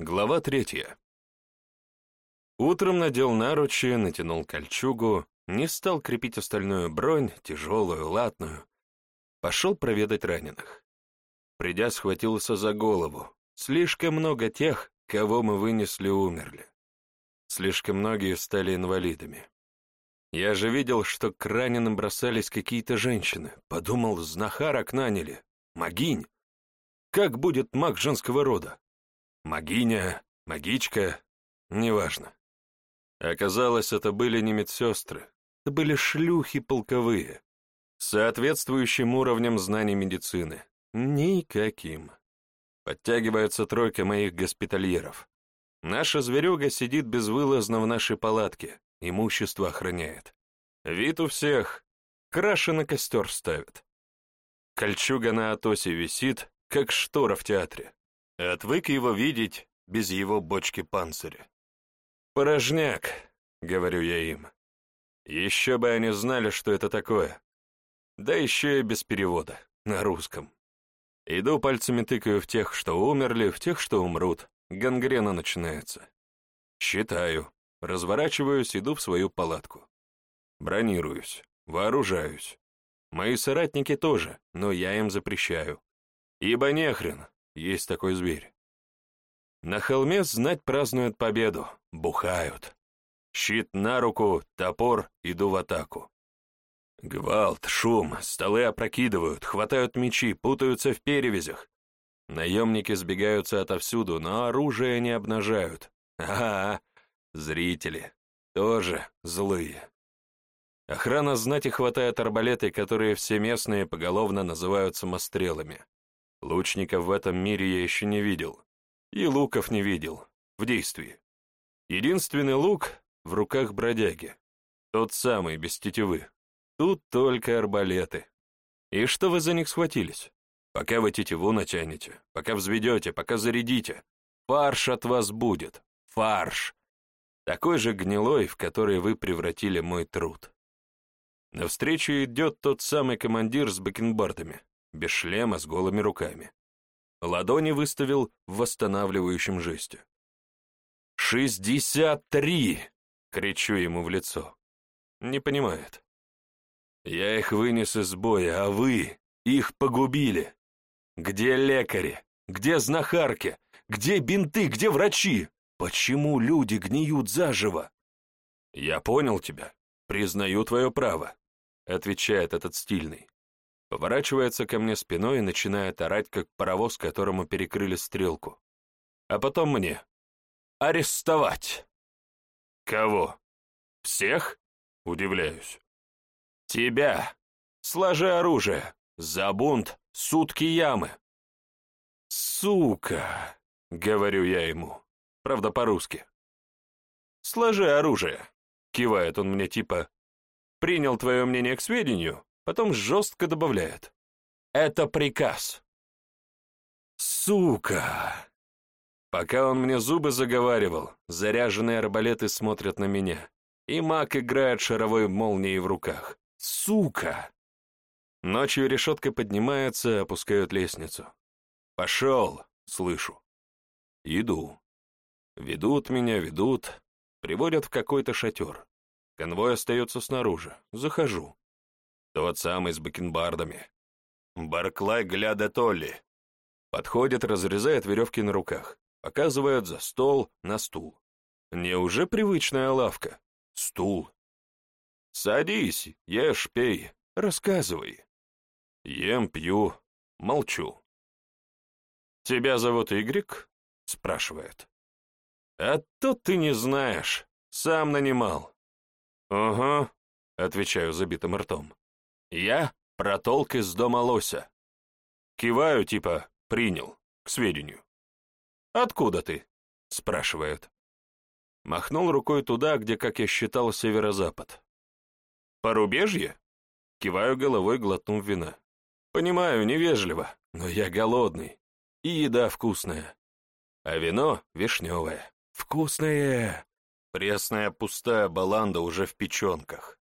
Глава третья. Утром надел наручи, натянул кольчугу, не стал крепить остальную бронь, тяжелую, латную. Пошел проведать раненых. Придя, схватился за голову. Слишком много тех, кого мы вынесли, умерли. Слишком многие стали инвалидами. Я же видел, что к раненым бросались какие-то женщины. Подумал, знахарок наняли. Магинь. Как будет маг женского рода? Магиня, магичка, неважно. Оказалось, это были не медсестры, это были шлюхи полковые, с соответствующим уровнем знаний медицины. Никаким. Подтягивается тройка моих госпитальеров. Наша зверюга сидит безвылазно в нашей палатке, имущество охраняет. Вид у всех, краши на костер ставят. Кольчуга на Атосе висит, как штора в театре. Отвык его видеть без его бочки панциря. «Порожняк», — говорю я им. Еще бы они знали, что это такое. Да еще и без перевода, на русском. Иду пальцами тыкаю в тех, что умерли, в тех, что умрут. Гангрена начинается. Считаю, разворачиваюсь, иду в свою палатку. Бронируюсь, вооружаюсь. Мои соратники тоже, но я им запрещаю. Ибо нехрен, есть такой зверь. На холме знать празднуют победу, бухают. Щит на руку, топор, иду в атаку. Гвалт, шум, столы опрокидывают, хватают мечи, путаются в перевязях. Наемники сбегаются отовсюду, но оружие не обнажают. Ага, зрители, тоже злые. Охрана знати хватает арбалеты, которые все местные поголовно называют самострелами. Лучников в этом мире я еще не видел. И луков не видел. В действии. Единственный лук в руках бродяги. Тот самый, без тетивы. Тут только арбалеты. И что вы за них схватились? Пока вы тетиву натянете, пока взведете, пока зарядите. Фарш от вас будет. Фарш. Такой же гнилой, в который вы превратили мой труд. Навстречу идет тот самый командир с бакенбардами без шлема, с голыми руками. Ладони выставил в восстанавливающем жесте. «Шестьдесят три!» — кричу ему в лицо. Не понимает. «Я их вынес из боя, а вы их погубили. Где лекари? Где знахарки? Где бинты? Где врачи? Почему люди гниют заживо?» «Я понял тебя. Признаю твое право», — отвечает этот стильный. Поворачивается ко мне спиной и начинает орать, как паровоз, которому перекрыли стрелку. А потом мне. «Арестовать!» «Кого? Всех?» — удивляюсь. «Тебя! Сложи оружие! За бунт сутки ямы!» «Сука!» — говорю я ему. Правда, по-русски. «Сложи оружие!» — кивает он мне типа. «Принял твое мнение к сведению, Потом жестко добавляет. «Это приказ». «Сука!» Пока он мне зубы заговаривал, заряженные арбалеты смотрят на меня, и маг играет шаровой молнией в руках. «Сука!» Ночью решетка поднимается, опускают лестницу. «Пошел!» — слышу. Иду. Ведут меня, ведут, приводят в какой-то шатер. Конвой остается снаружи. Захожу. Тот самый с бакенбардами. Барклай гляда Толли. Подходит, разрезает веревки на руках. Показывают за стол, на стул. Неуже привычная лавка? Стул. Садись, ешь, пей, рассказывай. Ем, пью, молчу. «Тебя зовут Игрик?» — спрашивает. «А то ты не знаешь, сам нанимал». «Угу», — отвечаю забитым ртом. Я протолк из дома лося. Киваю, типа, принял, к сведению. «Откуда ты?» — спрашивает. Махнул рукой туда, где, как я считал, северо-запад. «Порубежье?» Киваю головой, глотнув вина. «Понимаю, невежливо, но я голодный, и еда вкусная. А вино вишневое. Вкусное!» Пресная пустая баланда уже в печенках.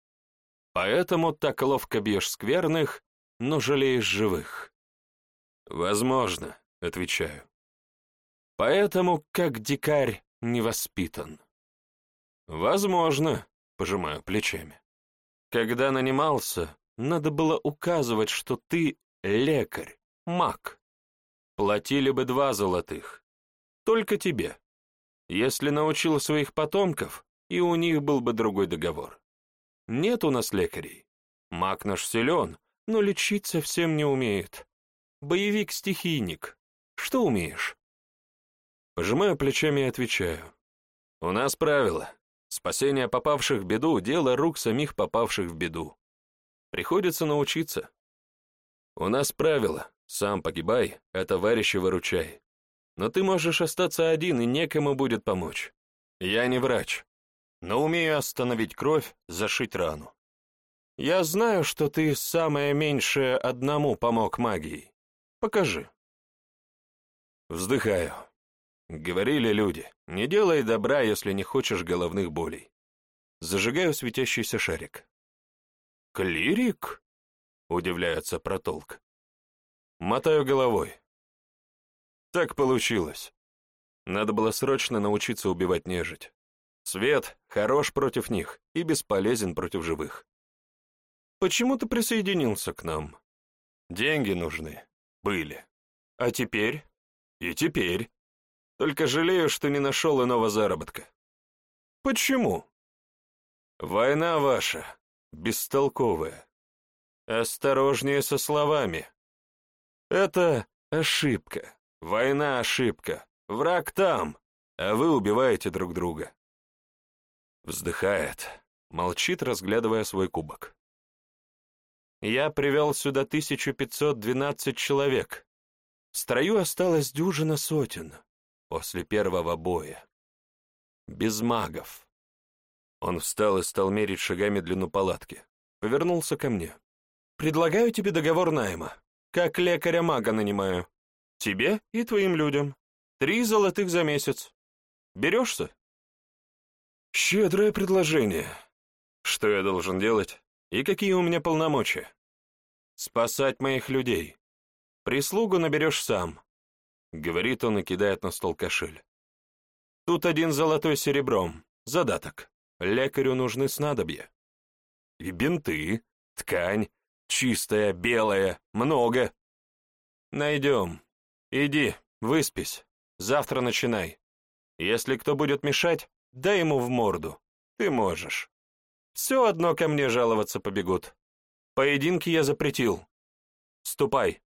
Поэтому так ловко бьешь скверных, но жалеешь живых. Возможно, отвечаю. Поэтому, как дикарь, не воспитан. Возможно, пожимаю плечами. Когда нанимался, надо было указывать, что ты лекарь, маг. Платили бы два золотых. Только тебе. Если научил своих потомков, и у них был бы другой договор. Нет у нас лекарей. Маг наш силен, но лечить совсем не умеет. Боевик-стихийник. Что умеешь? Пожимаю плечами и отвечаю. У нас правило. Спасение попавших в беду — дело рук самих попавших в беду. Приходится научиться. У нас правило. Сам погибай, а товарища выручай. Но ты можешь остаться один, и некому будет помочь. Я не врач, но умею остановить кровь, зашить рану. Я знаю, что ты самое меньшее одному помог магией. Покажи. Вздыхаю. Говорили люди, не делай добра, если не хочешь головных болей. Зажигаю светящийся шарик. «Клирик?» — удивляется протолк. Мотаю головой. Так получилось. Надо было срочно научиться убивать нежить. Свет хорош против них и бесполезен против живых. Почему ты присоединился к нам? Деньги нужны. Были. А теперь? И теперь. Только жалею, что не нашел иного заработка. Почему? Война ваша, бестолковая. Осторожнее со словами. Это ошибка. Война — ошибка. Враг там, а вы убиваете друг друга. Вздыхает, молчит, разглядывая свой кубок. Я привел сюда 1512 человек. В строю осталось дюжина сотен после первого боя. Без магов. Он встал и стал мерить шагами длину палатки. Повернулся ко мне. «Предлагаю тебе договор найма. Как лекаря-мага нанимаю. Тебе и твоим людям. Три золотых за месяц. Берешься?» «Щедрое предложение. Что я должен делать? И какие у меня полномочия?» «Спасать моих людей. Прислугу наберешь сам. — говорит он и кидает на стол кошель. «Тут один золотой серебром. Задаток. Лекарю нужны снадобья. И бинты, ткань, чистая, белая, много. Найдем. Иди, выспись. Завтра начинай. Если кто будет мешать, дай ему в морду. Ты можешь. Все одно ко мне жаловаться побегут. Поединки я запретил. Ступай.